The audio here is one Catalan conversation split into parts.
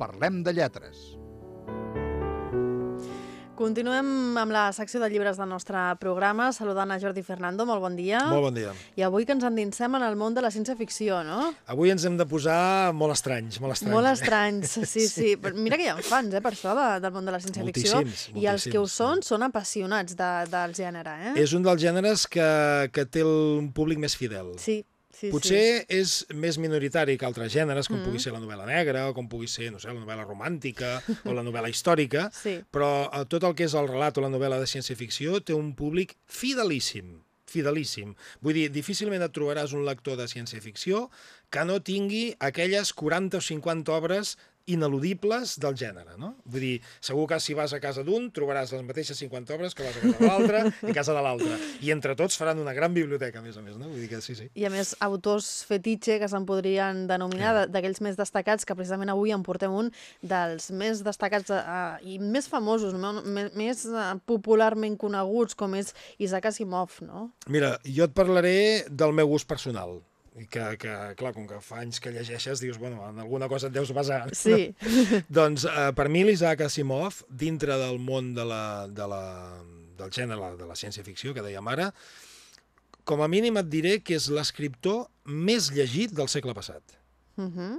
Parlem de lletres. Continuem amb la secció de llibres del nostre programa, saludant a Jordi Fernando, molt bon dia. Molt bon dia. I avui que ens endinsem en el món de la ciència-ficció, no? Avui ens hem de posar molt estranys, molt estranys. Molt estranys, sí, sí. Però Mira que hi ha fans, eh, per això, de, del món de la ciència-ficció. Moltíssims, I els que ho són són apassionats de, del gènere, eh? És un dels gèneres que, que té el públic més fidel. Sí, sí, Potser és més minoritari que altres gèneres, com Mm. pugui ser la novel·la negra, o com pugui ser, no sé, la novel·la romàntica, o la novel·la històrica, Sí. però eh, tot el que és el relat o la novel·la de ciència-ficció té un públic fidelíssim fidelíssim. Vull dir, difícilment et trobaràs un lector de ciència-ficció que no tingui aquelles 40 o 50 obres ineludibles del gènere, no? Vull dir, segur que si vas a casa d'un trobaràs les mateixes 50 obres que vas a casa de l'altre i a casa de l'altre. I entre tots faran una gran biblioteca, a més a més, no? Vull dir que sí, sí. I a més, autors fetitxe, que se'n podrien denominar, de- d'aquells més destacats, que precisament avui en portem un dels més destacats uh, i més famosos, no? més, més uh, popularment coneguts, com és Isaac Asimov, no? Mira, jo et parlaré del meu gust personal. I que, que, clar, com que fa anys que llegeixes, dius, bueno, en alguna cosa et deus basar. Sí. doncs, eh, per mi, l'Isaac Asimov, dintre del món de la, de la, del gènere de la ciència-ficció, que dèiem ara, com a mínim et diré que és l'escriptor més llegit del segle passat. Uh -huh.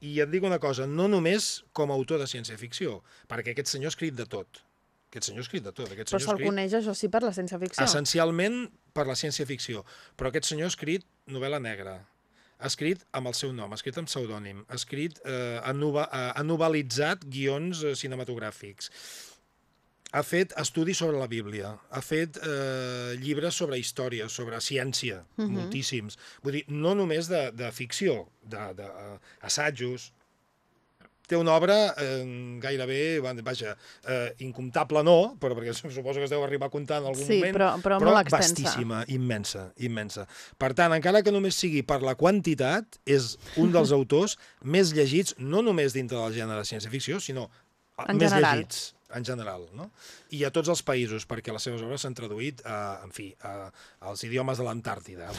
I et dic una cosa, no només com a autor de ciència-ficció, perquè aquest senyor ha escrit de tot. Aquest senyor ha escrit de tot. Aquest Però se'l escrit coneix, això sí, per la ciència-ficció. essencialment per la ciència-ficció. Però aquest senyor ha escrit novel·la negra, ha escrit amb el seu nom, ha escrit amb pseudònim, ha escrit, eh, ha, nova, ha, ha novel·litzat guions eh, cinematogràfics, ha fet estudis sobre la Bíblia, ha fet eh, llibres sobre història, sobre ciència, uh -huh. moltíssims. Vull dir, no només de, de ficció, d'assajos, té una obra eh, gairebé, va- vaja, eh, incomptable no, però perquè suposo que es deu arribar a comptar en algun Sí, moment, però- però però molt extensa. vastíssima, immensa, immensa. Per tant, encara que només sigui per la quantitat, és un dels autors més llegits, no només dintre del gènere de ciència-ficció, sinó En més general. llegits en general, no? I a tots els països, perquè les seves obres s'han traduït, a, en fi, a, als idiomes de l'Antàrtida.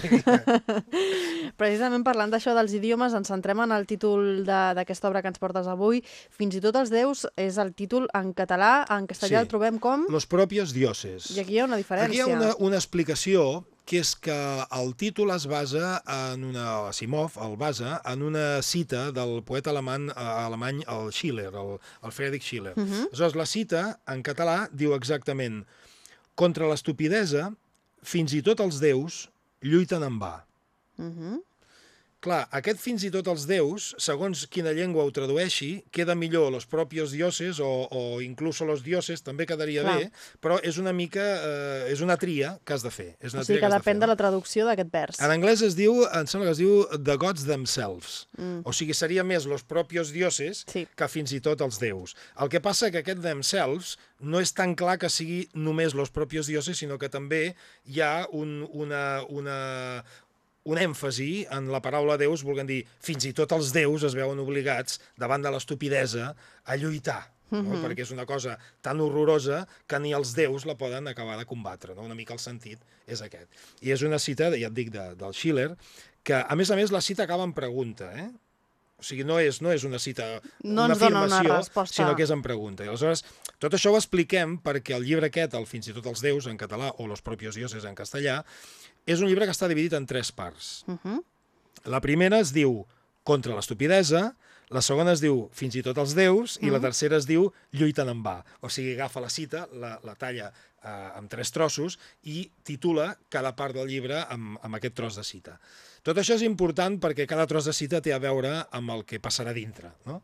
Precisament parlant d'això dels idiomes, ens centrem en el títol de- d'aquesta obra que ens portes avui. Fins i tot els déus és el títol en català, en castellà Sí. el trobem com... Los propios dioses. I aquí hi ha una diferència. Aquí hi ha una, una explicació que és que el títol es basa en una... Asimov el basa en una cita del poeta alemany, eh, alemany el Schiller, el, el Friedrich Schiller. Uh -huh. Aleshores, la cita, en català, diu exactament contra l'estupidesa, fins i tot els déus lluiten en va. Uh -huh. Clar, aquest fins i tot els déus, segons quina llengua ho tradueixi, queda millor los propios dioses o, o incluso los dioses, també quedaria Clar. bé, però és una mica, eh, és una tria que has de fer. És una O sigui tria que de depèn fer, de no? la traducció d'aquest vers. En anglès es diu, em sembla que es diu the gods themselves. Mm. O sigui, seria més los propios dioses Sí. que fins i tot els déus. El que passa que aquest themselves no és tan clar que sigui només los propios dioses, sinó que també hi ha un, una, una, un èmfasi en la paraula déus, volent dir, fins i tot els déus es veuen obligats, davant de l'estupidesa, a lluitar. No? Mhm. perquè és una cosa tan horrorosa que ni els déus la poden acabar de combatre. No? Una mica el sentit és aquest. I és una cita, ja et dic, de, del Schiller, que, a més a més, la cita acaba en pregunta, eh? O sigui, no és, no és una cita, No una una afirmació, resposta. sinó que és en pregunta. I aleshores, tot això ho expliquem perquè el llibre aquest, el Fins i tot els déus, en català, o Los propios dioses, en castellà, és un llibre que està dividit en tres parts. Uh -huh. La primera es diu Contra l'estupidesa, la segona es diu Fins i tot els déus, i la tercera es diu Lluiten en va. O sigui, agafa la cita, la, la talla eh, amb tres trossos i titula cada part del llibre amb, amb aquest tros de cita. Tot això és important perquè cada tros de cita té a veure amb el que passarà dintre. No?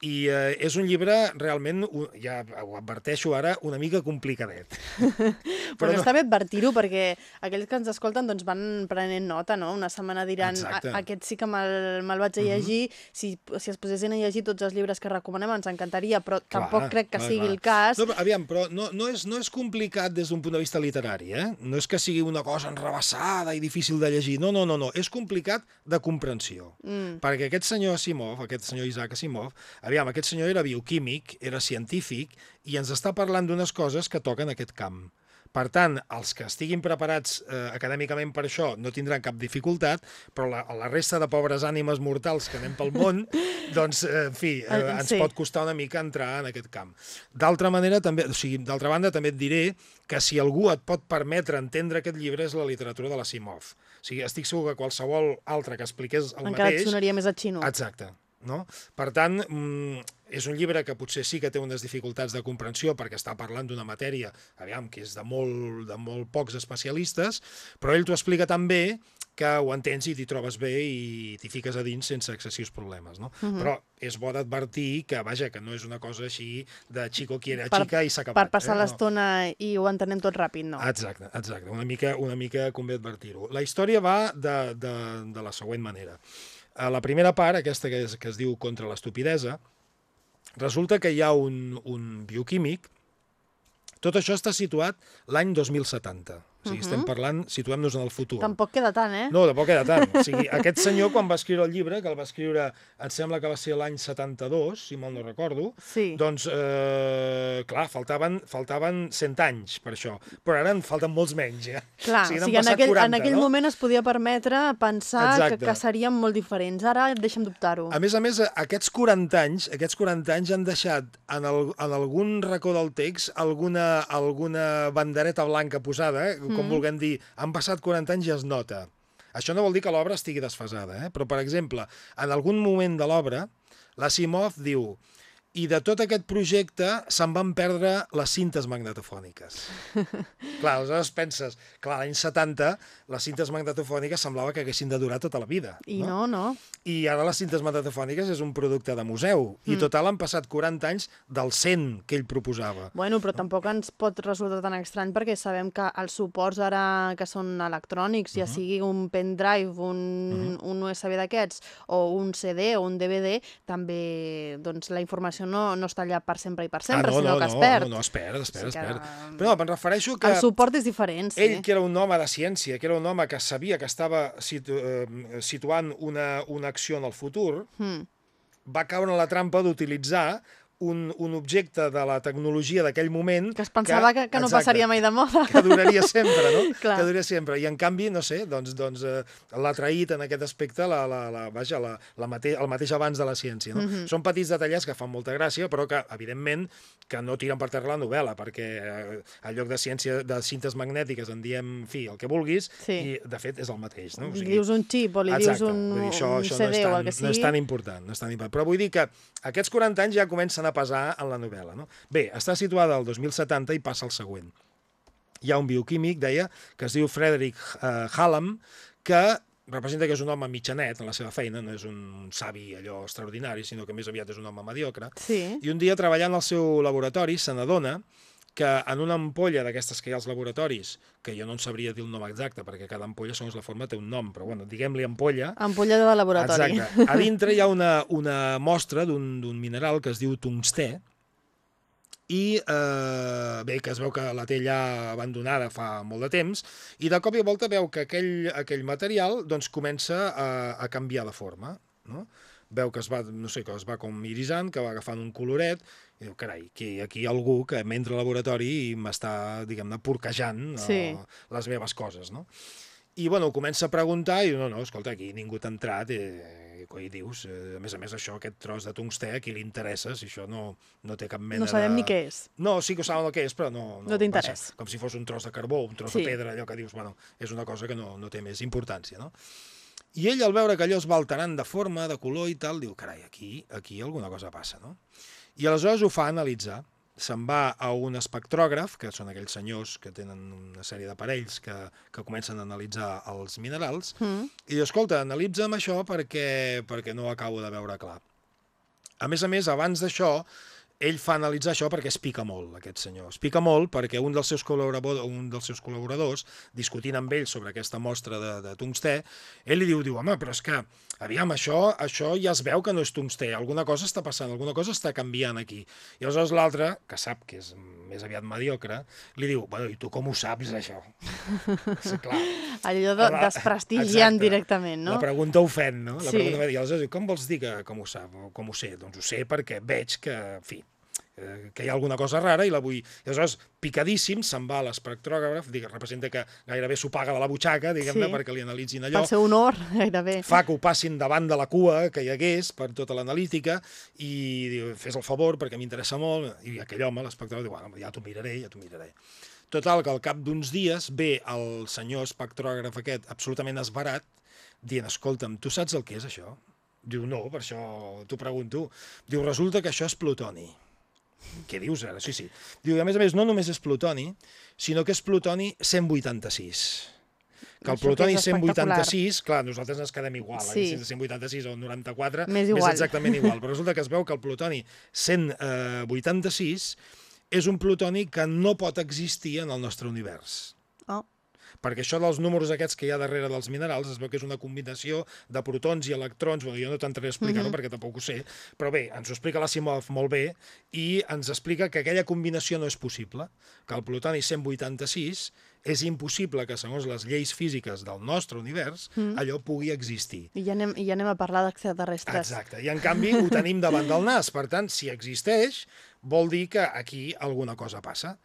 I eh, és un llibre realment, ja ho adverteixo ara, una mica complicadet. Però, no- està bé advertir-ho perquè aquells que ens escolten doncs, van prenent nota, no? Una setmana diran, Exacte. Mhm. "A- aquest sí que me'l me vaig a llegir, si, si es posessin a llegir tots els llibres que recomanem ens encantaria, però tampoc crec que clar, sigui clar. el cas. No, però, aviam, però no, no, és, no és complicat des d'un punt de vista literari, eh? No és que sigui una cosa enrebaçada i difícil de llegir. No, no, no, no. És complicat de comprensió. Mm. Perquè aquest senyor Asimov, aquest senyor Isaac Asimov, aviam, aquest senyor era bioquímic, era científic, i ens està parlant d'unes coses que toquen aquest camp. Per tant, els que estiguin preparats eh, acadèmicament per això no tindran cap dificultat, però la, la resta de pobres ànimes mortals que anem pel món, doncs, eh, en fi, eh, Eh, ens sí. pot costar una mica entrar en aquest camp. D'altra manera, també, o sigui, d'altra banda, també et diré que si algú et pot permetre entendre aquest llibre és la literatura de l'Asimov. O sigui, estic segur que qualsevol altre que expliqués el Encara et mateix... sonaria més a xino. Exacte. No? Per tant, mm, és un llibre que potser sí que té unes dificultats de comprensió perquè està parlant d'una matèria, aviam, que és de molt, de molt pocs especialistes, però ell t'ho explica tan bé que ho entens i t'hi trobes bé i t'hi fiques a dins sense excessius problemes. No? Uh Mhm. -huh. Però és bo d'advertir que, vaja, que no és una cosa així de chico quiere a Per- chica i s'ha acabat. Per passar eh? No. l'estona i ho entenem tot ràpid, no. Exacte, exacte. Una mica, una mica convé advertir-ho. La història va de, de, de la següent manera. A la primera part, aquesta que es, que es diu Contra l'estupidesa, resulta que hi ha un, un bioquímic tot això està situat l'any 2070. O sigui, estem parlant, situem-nos en el futur. Tampoc queda tant, eh? No, tampoc queda tant. O sigui, aquest senyor, quan va escriure el llibre, que el va escriure, em sembla que va ser l'any 72, si mal no recordo, Sí. doncs, eh, clar, faltaven, faltaven 100 anys per això. Però ara en falten molts menys, ja. Clar, o n'han sigui, en aquell, 40, en aquell no? moment es podia permetre pensar que, que serien molt diferents. Ara deixa'm dubtar-ho. A més a més, aquests 40 anys, aquests 40 anys han deixat en, el, en algun racó del text alguna, alguna bandereta blanca posada, eh? Com mm. vulguem dir, han passat 40 anys i es nota. Això no vol dir que l'obra estigui desfasada, eh? però, per exemple, en algun moment de l'obra, l'Asimov diu i de tot aquest projecte se'n van perdre les cintes magnetofòniques. clar, aleshores penses, clar, l'any 70 les cintes magnetofòniques semblava que haguessin de durar tota la vida. I no, no. I ara les cintes magnetofòniques és un producte de museu. I Mm. total han passat 40 anys del 100 que ell proposava. Bueno, però tampoc ens pot resultar tan estrany perquè sabem que els suports ara que són electrònics, ja sigui un pendrive, un, un USB d'aquests, o un CD o un DVD, també doncs, la informació no, no està allà per sempre i per sempre, ah, no, sinó no, que es no, perd. No, no, es perd, es perd, Sí es que- perd. Però no, me'n refereixo que... El suport és diferent, sí. Ell, que era un home de ciència, que era un home que sabia que estava situ eh, situant una, una acció en el futur, Mm. va caure en la trampa d'utilitzar un, un objecte de la tecnologia d'aquell moment... Que es pensava que, que no passaria mai de moda. que duraria sempre, no? Clar. Que duraria sempre. I en canvi, no sé, doncs, doncs eh, l'ha traït en aquest aspecte la, la, la, vaja, la, la mate el mateix abans de la ciència. No? Mm -hmm. Són petits detallets que fan molta gràcia, però que, evidentment, que no tiren per terra la novel·la, perquè eh, en lloc de ciència de cintes magnètiques en diem, fi, el que vulguis, Sí. i de fet és el mateix. No? O Li dius un xip o li dius un, dir, això, un això CD no és tan, o el que sigui. No és tan important, no és tan important. Però vull dir que aquests 40 anys ja comencen a pesar en la novel·la. No? Bé, està situada al 2070 i passa el següent. Hi ha un bioquímic, deia, que es diu Frederick uh, Hallam, que representa que és un home mitjanet en la seva feina, no és un savi allò extraordinari, sinó que més aviat és un home mediocre. Sí. I un dia, treballant al seu laboratori, se n'adona que en una ampolla d'aquestes que hi ha als laboratoris, que jo no en sabria dir el nom exacte, perquè cada ampolla, segons la forma, té un nom, però bueno, diguem-li ampolla, Ampolla de laboratori. Exacte. A dintre hi ha una, una mostra d'un mineral que es diu tungstè, i eh, bé, que es veu que la té allà abandonada fa molt de temps, i de cop i volta veu que aquell, aquell material doncs, comença a, a canviar de forma. No? Veu que es va, no sé, que es va com irisant, que va agafant un coloret, i diu, carai, aquí, aquí hi ha algú que m'entra al laboratori i m'està, diguem-ne, porquejant Sí. eh, les meves coses, no? I, bueno, comença a preguntar i no, no, escolta, aquí ningú t'ha entrat, eh, coi dius, eh, a més a més això, aquest tros de tungstè, a qui li interessa, si això no, no té cap mena No sabem de... ni què és. No, sí que ho saben el que és, però no... No t'interessa. vaja, Com si fos un tros de carbó, un tros Sí. de pedra, allò que dius, bueno, és una cosa que no, no té més importància, no? I ell, al veure que allò es va alterant de forma, de color i tal, diu, carai, aquí, aquí alguna cosa passa, no? I aleshores ho fa analitzar. Se'n va a un espectrògraf, que són aquells senyors que tenen una sèrie d'aparells que, que comencen a analitzar els minerals, Mm. i diu, escolta, analitza'm això perquè, perquè no ho acabo de veure clar. A més a més, abans d'això, ell fa analitzar això perquè es pica molt, aquest senyor. Es pica molt perquè un dels seus col·laboradors, un dels seus col·laboradors discutint amb ell sobre aquesta mostra de, de tungstè, ell li diu, diu, home, però és que, aviam, això, això ja es veu que no és tungstè, alguna cosa està passant, alguna cosa està canviant aquí. I aleshores l'altre, que sap que és més aviat mediocre, li diu, bueno, i tu com ho saps, això? sí, clar, Allò de, exacte. directament, no? La pregunta ofèn, no? La Sí. pregunta. I aleshores diu, com vols dir que com ho sap? Com ho sé? Doncs ho sé perquè veig que, en fi, eh, que hi ha alguna cosa rara i la vull... I aleshores, picadíssim, se'n va a l'espectrògraf, representa que gairebé s'ho paga de la butxaca, diguem-ne, Sí. perquè li analitzin allò Pel seu honor, gairebé. fa que ho passin davant de la cua que hi hagués per tota l'analítica i diu, fes el favor perquè m'interessa molt i aquell home, l'espectador, diu, bueno, ja t'ho miraré, ja t'ho miraré. Total, que al cap d'uns dies ve el senyor espectrògraf aquest absolutament esbarat dient, escolta'm, tu saps el que és això? Diu, no, per això t'ho pregunto. Diu, resulta que això és plutoni. Què dius ara? Sí, sí. Diu, a més a més, no només és plutoni, sinó que és plutoni 186 que el plutoni és espectacular. 186, clar, nosaltres ens quedem igual, Sí. sí. 186 o 94, M'és és igual. exactament igual, però resulta que es veu que el plutoni 186 és un plutoni que no pot existir en el nostre univers. Perquè això dels números aquests que hi ha darrere dels minerals es veu que és una combinació de protons i electrons, bueno, jo no t'entraré a explicar-ho Mhm. perquè tampoc ho sé, però bé, ens ho explica l'Asimov molt bé i ens explica que aquella combinació no és possible, que el plutoni 186 és impossible que, segons les lleis físiques del nostre univers, Mm. allò pugui existir. I ja anem, i ja anem a parlar d'extraterrestres. Exacte, i en canvi ho tenim davant del nas, per tant, si existeix, vol dir que aquí alguna cosa passa.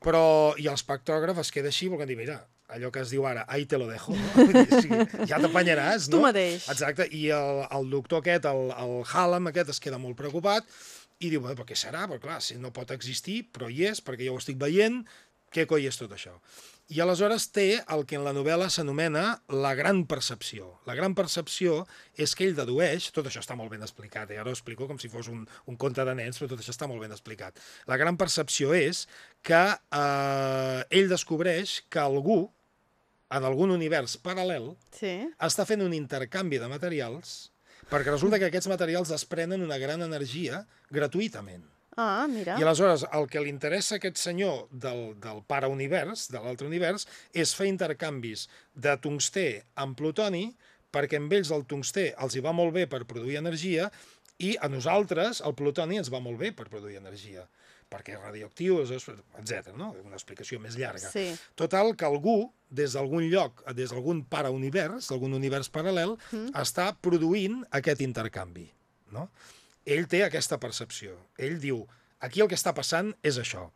Però, i l'espectrògraf es queda així, perquè dir, mira, allò que es diu ara, ahí te lo dejo, no? Sí, ja t'apanyaràs, no? Tu mateix. Exacte, i el, el doctor aquest, el, el Hallam aquest, es queda molt preocupat i diu, bueno, però què serà? Però clar, si no pot existir, però hi és, perquè jo ho estic veient, què coi és tot això? I aleshores té el que en la novel·la s'anomena la gran percepció. La gran percepció és que ell dedueix, tot això està molt ben explicat, eh? ara ho explico com si fos un, un conte de nens, però tot això està molt ben explicat. La gran percepció és que eh, ell descobreix que algú, en algun univers paral·lel, Sí. està fent un intercanvi de materials perquè resulta que aquests materials desprenen una gran energia gratuïtament. Ah, mira. I aleshores el que li interessa a aquest senyor del, del paraunivers, de l'altre univers, és fer intercanvis de tungstè amb plutoni perquè amb ells el tungstè els hi va molt bé per produir energia i a nosaltres el plutoni ens va molt bé per produir energia perquè és radioactiu, etc. No? Una explicació més llarga. Sí. Total, que algú, des d'algun lloc, des d'algun paraunivers, algun univers paral·lel, Mm. està produint aquest intercanvi. No? Ell té aquesta percepció. Ell diu, aquí el que està passant és això.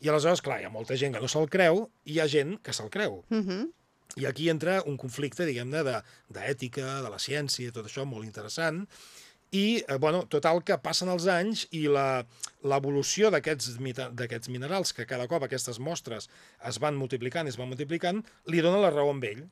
I aleshores, clar, hi ha molta gent que no se'l creu i hi ha gent que se'l creu. Uh -huh. I aquí entra un conflicte, diguem-ne, de- d'ètica, de, de la ciència, tot això molt interessant, i, eh, bueno, total, que passen els anys i la- l'evolució d'aquests minerals, que cada cop aquestes mostres es van multiplicant i es van multiplicant, li dona la raó amb ell.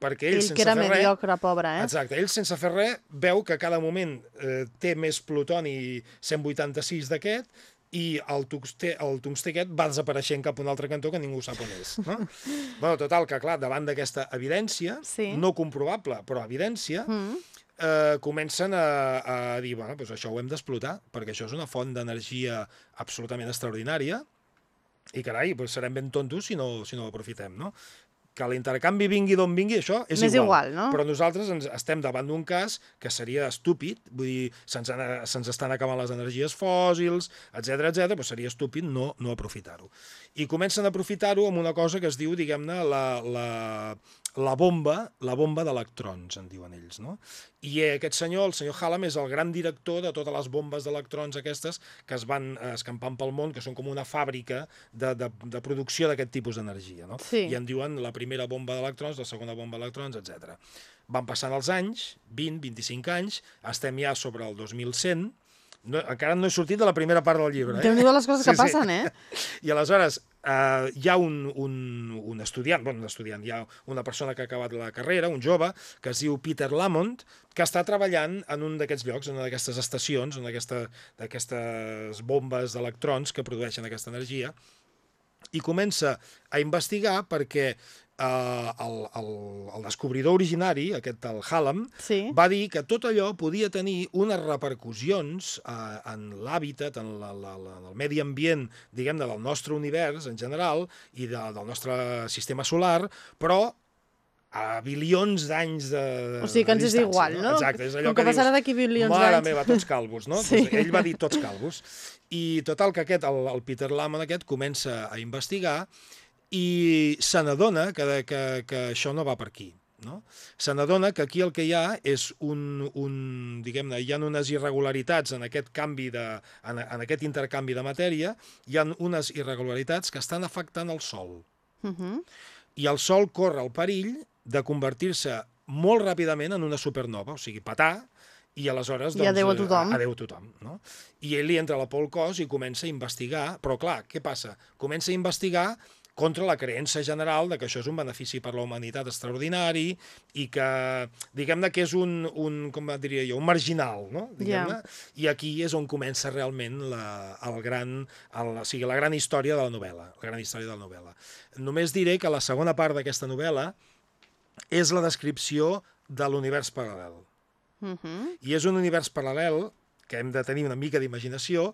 Perquè ell, Ell sense que era fer res... mediocre, pobre, eh? Exacte, ell sense fer res veu que cada moment eh, té més plutoni 186 d'aquest i el tungstè, el tungstè aquest va desapareixent cap a un altre cantó que ningú sap on és. No? bueno, total, que clar, davant d'aquesta evidència, Sí. no comprovable, però evidència, Mm. Eh, comencen a, a dir, bueno, doncs això ho hem d'explotar, perquè això és una font d'energia absolutament extraordinària i, carai, doncs serem ben tontos si no, si no ho aprofitem, no? Que l'intercanvi vingui d'on vingui, això és M'és igual. igual, no? Però nosaltres ens estem davant d'un cas que seria estúpid, vull dir, se'ns se'ns estan acabant les energies fòssils, etc etc, però seria estúpid no, no aprofitar-ho. I comencen a aprofitar-ho amb una cosa que es diu, diguem-ne, la, la, la bomba, la bomba d'electrons, en diuen ells, no? I aquest senyor, el senyor Hallam, és el gran director de totes les bombes d'electrons aquestes que es van eh, escampant pel món, que són com una fàbrica de, de, de producció d'aquest tipus d'energia, no? Sí. I en diuen la primera bomba d'electrons, la segona bomba d'electrons, etc. Van passant els anys, 20, 25 anys, estem ja sobre el 2100, no, encara no he sortit de la primera part del llibre. Eh? Déu-n'hi-do les coses Sí, que sí. passen, eh? I aleshores eh, hi ha un, un, un estudiant, bueno, un estudiant, hi ha una persona que ha acabat la carrera, un jove, que es diu Peter Lamont, que està treballant en un d'aquests llocs, en una d'aquestes estacions, en aquesta- d'aquestes bombes d'electrons que produeixen aquesta energia, i comença a investigar perquè eh, el, el, el descobridor originari, aquest del Hallam, Sí. va dir que tot allò podia tenir unes repercussions eh, en l'hàbitat, en, la, la, la, en el medi ambient, diguem-ne, del nostre univers en general i de, del nostre sistema solar, però a bilions d'anys de, O sigui que ens és igual, no? Exacte, és allò Com que que, passarà d'aquí bilions Mare d'anys. meva, tots calvos, no? Sí. Doncs ell va dir tots calvos. I total que aquest, el, el Peter Lamont aquest, comença a investigar i se n'adona que, que, que això no va per aquí. no? se n'adona que aquí el que hi ha és un, un diguem-ne, hi ha unes irregularitats en aquest canvi de, en, en aquest intercanvi de matèria, hi ha unes irregularitats que estan afectant el Sol. Uh -huh. I el Sol corre el perill de convertir-se molt ràpidament en una supernova, o sigui, petar, i aleshores... I adéu a tothom. eh, Adéu a tothom, no? I ell li entra la por al cos i comença a investigar, però clar, què passa? Comença a investigar contra la creença general de que això és un benefici per la humanitat extraordinari i que, diguem-ne, que és un, un com diria jo, un marginal, no? Diguem-ne. I aquí és on comença realment la, el gran, el, o sigui, la gran història de la novel·la, la gran història de la novel·la. Només diré que la segona part d'aquesta novel·la és la descripció de l'univers paral·lel. Uh -huh. I és un univers paral·lel que hem de tenir una mica d'imaginació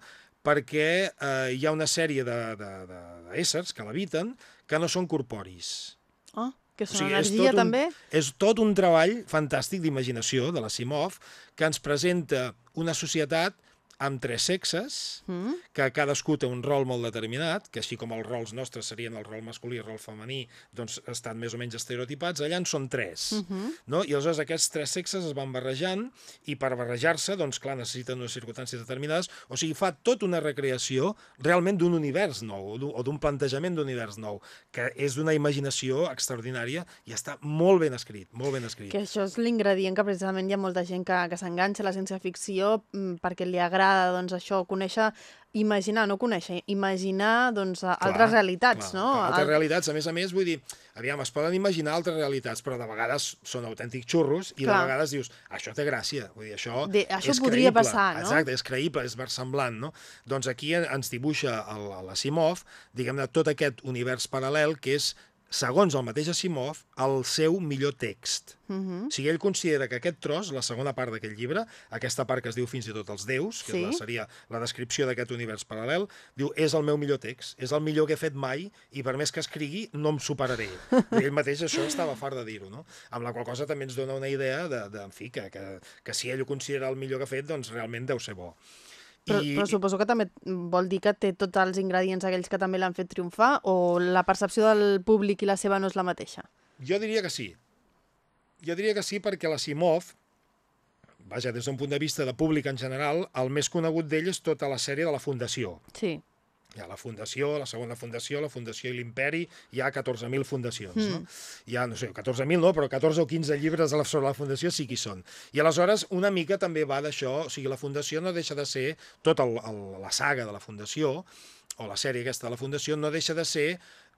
perquè eh, hi ha una sèrie d'éssers que l'habiten que no són corporis. Oh, que O són sigui, és energia, un- també? És tot un treball fantàstic d'imaginació de la Simov que ens presenta una societat amb tres sexes, Mm? que cadascú té un rol molt determinat, que així com els rols nostres serien el rol masculí i el rol femení, doncs estan més o menys estereotipats, allà en són tres. Uh -huh. no? I aleshores aquests tres sexes es van barrejant i per barrejar-se, doncs clar, necessiten unes circumstàncies determinades, o sigui, fa tota una recreació realment d'un univers nou, o d'un- o d'un plantejament d'univers nou, que és d'una imaginació extraordinària i està molt ben escrit, molt ben escrit. Que això és l'ingredient que precisament hi ha molta gent que, que s'enganxa a la ciència-ficció mm, perquè li agrada doncs, això, conèixer, imaginar, no conèixer, imaginar doncs, a- altres realitats, clar, no? clar, Altres Al- realitats, a més a més, vull dir, aviam, es poden imaginar altres realitats, però de vegades són autèntics xurros i Clar. de vegades dius, això té gràcia, vull dir, això, De- això és podria creïble. passar, no? Exacte, és creïble, és versemblant, no? Doncs aquí en- ens dibuixa l'Asimov, diguem-ne, tot aquest univers paral·lel que és segons el mateix Asimov, el seu millor text. Mhm. O sigui, ell considera que aquest tros, la segona part d'aquest llibre, aquesta part que es diu fins i tot els déus, que Sí. la, seria la descripció d'aquest univers paral·lel, diu, és el meu millor text, és el millor que he fet mai i per més que escrigui no em superaré. I ell mateix això estava fart de dir-ho, no? Amb la qual cosa també ens dona una idea de, de en fi, que, que, que si ell ho considera el millor que ha fet, doncs realment deu ser bo. Però, però suposo que també vol dir que té tots els ingredients aquells que també l'han fet triomfar o la percepció del públic i la seva no és la mateixa? Jo diria que sí. Jo diria que sí perquè la Simov, vaja, des d'un punt de vista de públic en general, el més conegut d'ell és tota la sèrie de la Fundació. Sí. Hi ha la Fundació, la segona Fundació, la Fundació i l'Imperi, hi ha 14.000 fundacions, mm. no? Hi ha, no sé, 14.000 no, però 14 o 15 llibres de la, sobre la Fundació sí que són. I aleshores una mica també va d'això, o sigui, la Fundació no deixa de ser, tota la saga de la Fundació, o la sèrie aquesta de la Fundació, no deixa de ser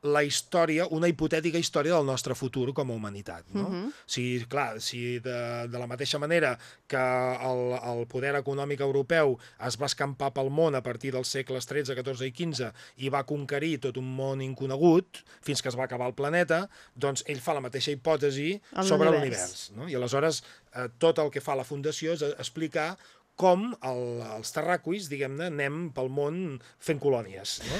la història, una hipotètica història del nostre futur com a humanitat. No? Uh -huh. O sigui, clar, si de, de la mateixa manera que el, el poder econòmic europeu es va escampar pel món a partir dels segles XIII, XIV i XV i va conquerir tot un món inconegut fins que es va acabar el planeta, doncs ell fa la mateixa hipòtesi En sobre l'univers. l'univers. No? I aleshores eh, tot el que fa la Fundació és explicar com el, els terraquis, diguem-ne, anem pel món fent colònies, no?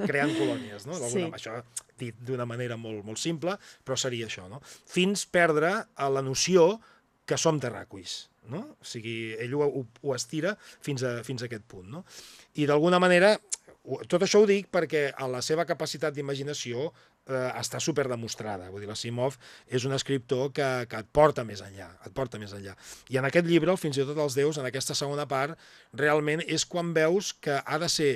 Creant colònies. No? Sí. Això dit d'una manera molt, molt simple, però seria això. No? Fins perdre a la noció que som terraquis. No? O sigui, ell ho, ho, ho estira fins a, fins a aquest punt. No? I d'alguna manera, tot això ho dic perquè a la seva capacitat d'imaginació eh, està super demostrada. Vull dir, la Simov és un escriptor que, que et porta més enllà, et porta més enllà. I en aquest llibre, Fins i tot els déus, en aquesta segona part, realment és quan veus que ha de ser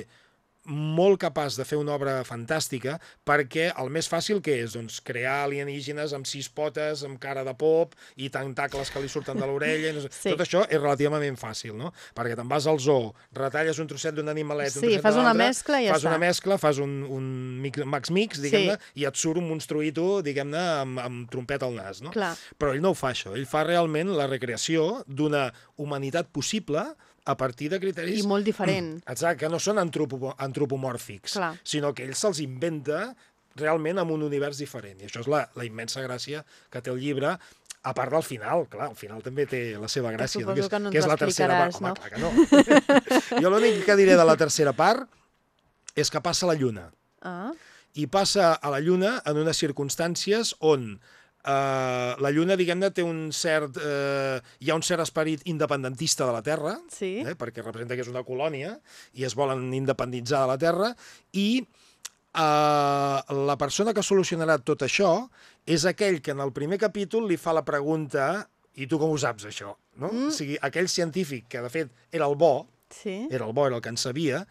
molt capaç de fer una obra fantàstica perquè el més fàcil que és? Doncs crear alienígenes amb sis potes, amb cara de pop i tentacles que li surten de l'orella. No sé. Sí. Tot això és relativament fàcil, no? Perquè te'n vas al zoo, retalles un trosset d'un animalet, un Sí, trosset fas una mescla i ja fas està. una mescla, fas un, un mix, max mix, diguem-ne, Sí. i et surt un monstruïto, diguem-ne, amb, amb trompeta al nas, no? Clar. Però ell no ho fa, això. Ell fa realment la recreació d'una humanitat possible a partir de criteris... I molt diferent. Exacte, que no són antropo antropomòrfics, Clar. sinó que ell se'ls inventa realment amb un univers diferent. I això és la, la immensa gràcia que té el llibre, a part del final, clar, el final també té la seva gràcia. suposo és, que no que és la tercera part. Home, no? clar que no. jo l'únic que diré de la tercera part és que passa la Lluna. Ah, I passa a la Lluna en unes circumstàncies on Uh, la Lluna, diguem-ne, té un cert... Uh, hi ha un cert esperit independentista de la Terra, sí. eh, perquè representa que és una colònia i es volen independitzar de la Terra, i uh, la persona que solucionarà tot això és aquell que en el primer capítol li fa la pregunta i tu com ho saps, això? No? Mm. O sigui, aquell científic que, de fet, era el bo, Sí. era el bo, era el que en sabia,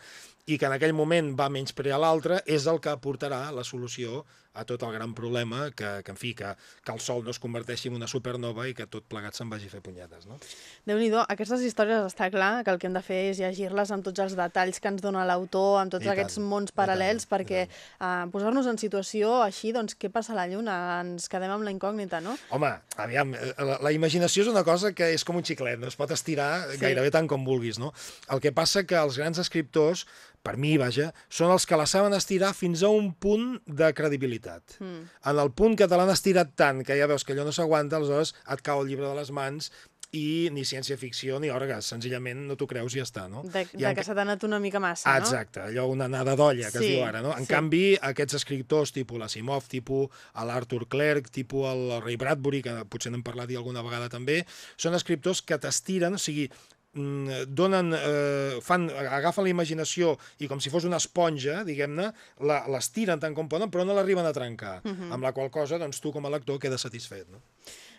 i que en aquell moment va menysprear l'altre, és el que aportarà la solució a tot el gran problema que, que en fi, que, que el Sol no es converteixi en una supernova i que tot plegat se'n vagi a fer punyetes, no? déu nhi aquestes històries està clar que el que hem de fer és llegir-les amb tots els detalls que ens dona l'autor, amb tots I tant, aquests mons i paral·lels, tant, perquè uh, posar-nos en situació així, doncs què passa a la Lluna? Ens quedem amb la incògnita, no? Home, aviam, eh, la, la imaginació és una cosa que és com un xiclet, no es pot estirar sí. gairebé tant com vulguis, no? El que passa que els grans escriptors, per mi, vaja, són els que la saben estirar fins a un punt de credibilitat. Mm. En el punt que te l'han estirat tant que ja veus que allò no s'aguanta, aleshores et cau el llibre de les mans i ni ciència-ficció ni orgues, senzillament no t'ho creus i ja està, no? De, I de en que s'ha anat una mica massa, Ah, no? Exacte, allò una nada d'olla, que Sí, es diu ara, no? En sí. canvi, aquests escriptors, tipus l'Asimov, tipus l'Arthur Clarke, tipus el Ray Bradbury, que potser n'hem parlat alguna vegada també, són escriptors que t'estiren, o sigui, donen, eh, fan, agafen la imaginació i com si fos una esponja, diguem-ne, la- l'estiren tant com poden, però no l'arriben a trencar, Mhm. amb la qual cosa, doncs, tu com a lector quedes satisfet, no?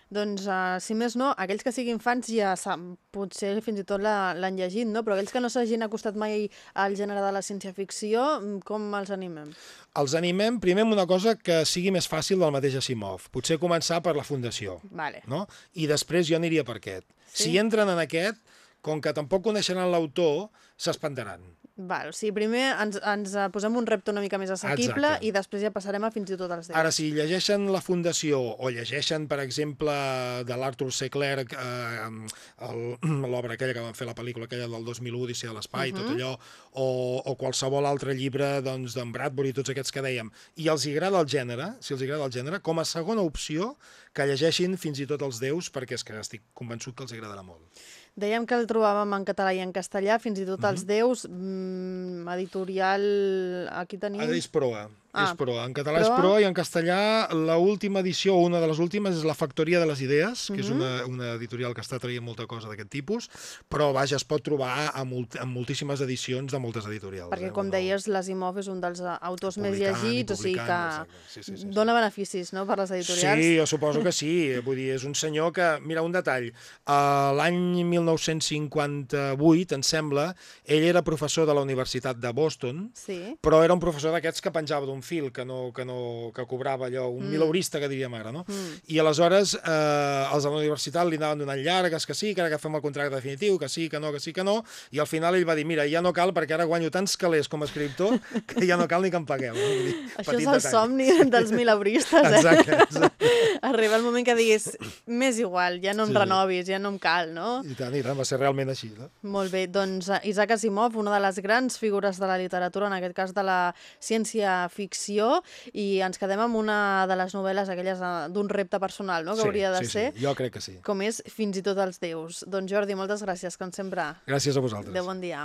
Doncs, uh, si més no, aquells que siguin fans ja potser fins i tot l'han llegit, no? Però aquells que no s'hagin acostat mai al gènere de la ciència-ficció, mm, com els animem? Els animem primer amb una cosa que sigui més fàcil del mateix Asimov. Potser començar per la Fundació. Vale. no? I després jo aniria per aquest. Sí? Si entren en aquest, com que tampoc coneixeran l'autor, s'espantaran. Val, o sigui, primer ens, ens eh, posem un repte una mica més assequible Exacte. i després ja passarem a fins i tot als déus. Ara, si llegeixen La Fundació o llegeixen, per exemple, de l'Arthur C. Clarke, eh, l'obra aquella que van fer la pel·lícula aquella del 2001, Odissea de l'Espai, uh -huh. tot allò, o, o qualsevol altre llibre doncs, d'en Bradbury, tots aquests que dèiem, i els agrada el gènere, si els agrada el gènere, com a segona opció, que llegeixin fins i tot els déus, perquè és que estic convençut que els agradarà molt. Dèiem que el trobàvem en català i en castellà, fins i tot Mhm. els déus, mm, editorial... Aquí tenim... És proa. Ah, és proa. En català és proa. proa i en castellà la última edició, una de les últimes, és La Factoria de les Idees, que és Mhm. una, una editorial que està traient molta cosa d'aquest tipus, però vaja, es pot trobar a, molt, en moltíssimes edicions de moltes editorials. Perquè, eh? com deies, l'Asimov és un dels eh, autors més llegits, o sigui que exacte. Sí, sí, sí, sí. dona beneficis no, per les editorials. Sí, jo suposo que sí. Vull dir, és un senyor que... Mira, un detall. Uh, L'any 1958, em sembla, ell era professor de la Universitat de Boston, Sí. però era un professor d'aquests que penjava d'un fil, que no, que no que cobrava allò, un mm. milaurista que diríem ara, no? Mm. I aleshores eh, els de la universitat li anaven donant llargues, que sí, que ara agafem el contracte definitiu, que sí, que no, que sí, que no, i al final ell va dir, mira, ja no cal perquè ara guanyo tants calés com a escriptor que ja no cal ni que em pagueu. No? Dir, Això és el detall. somni dels milauristes, eh? Exacte, exacte. Arriba el moment que diguis, m'és igual, ja no em Sí, sí. renovis, ja no em cal, no? I tant, i tant, va ser realment així. No? Molt bé, doncs eh, Isaac Asimov, una de les grans figures de la literatura, en aquest cas de la ciència-ficció, i ens quedem amb una de les novel·les aquelles eh, d'un repte personal, no?, que sí, hauria de sí, ser, Sí, jo crec que sí. com és Fins i tot els déus. Doncs Jordi, moltes gràcies, com sempre. Gràcies a vosaltres. Adéu, bon dia.